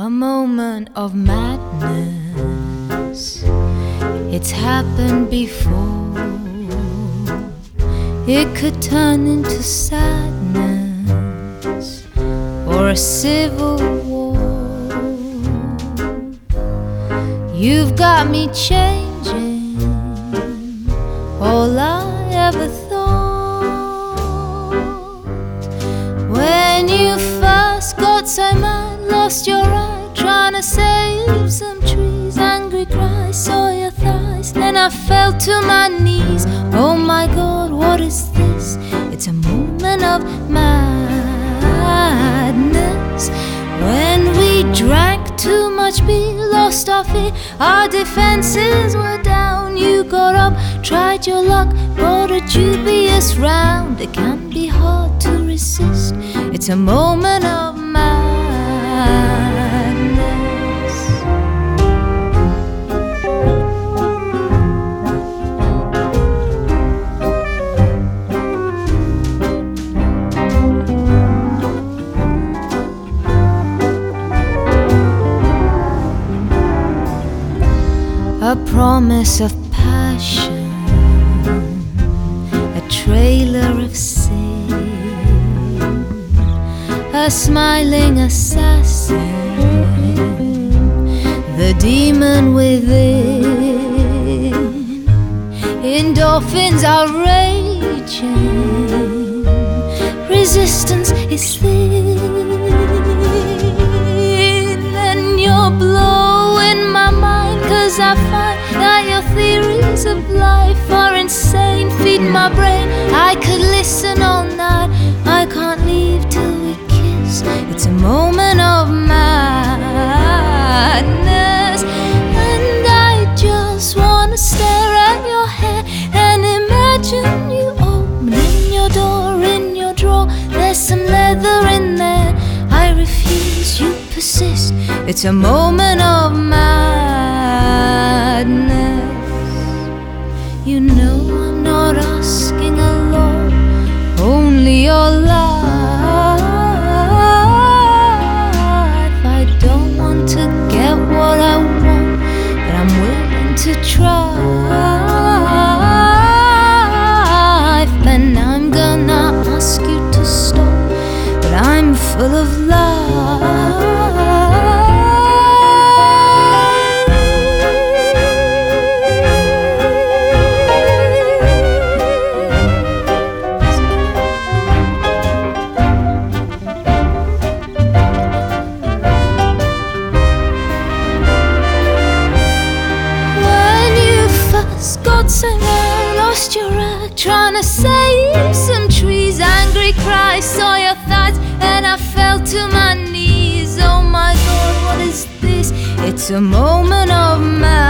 A moment of madness. It's happened before. It could turn into sadness or a civil war. You've got me changing all I ever thought. When you first got so mad, lost your to save some trees. Angry cry, saw your thighs, then I fell to my knees. Oh my god, what is this? It's a moment of madness. When we drank too much beer, lost our fear, our defenses were down. You got up, tried your luck, bought a dubious round. It can be hard to resist. It's a moment of madness. A promise of passion, a trailer of sin, a smiling assassin, the demon within. Endorphins are raging, resistance is thin. My brain, I could listen all night. I can't leave till we kiss. It's a moment of madness, and I just wanna stare at your hair and imagine you opening your door in your drawer. There's some leather in there. I refuse, you persist. It's a moment of madness. You know not asking a lot, only your life. I don't want to get what I want, but I'm willing to try. And I'm gonna ask you to stop, but I'm full of lies. So mad, lost your act, trying to save some trees. Angry cry, saw your thighs, and I fell to my knees. Oh my god, what is this? It's a moment of madness,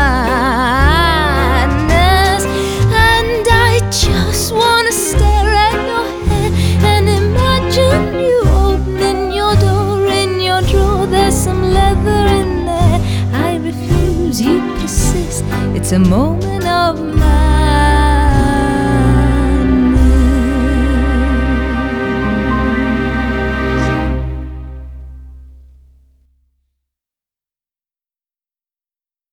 It's a moment of magic.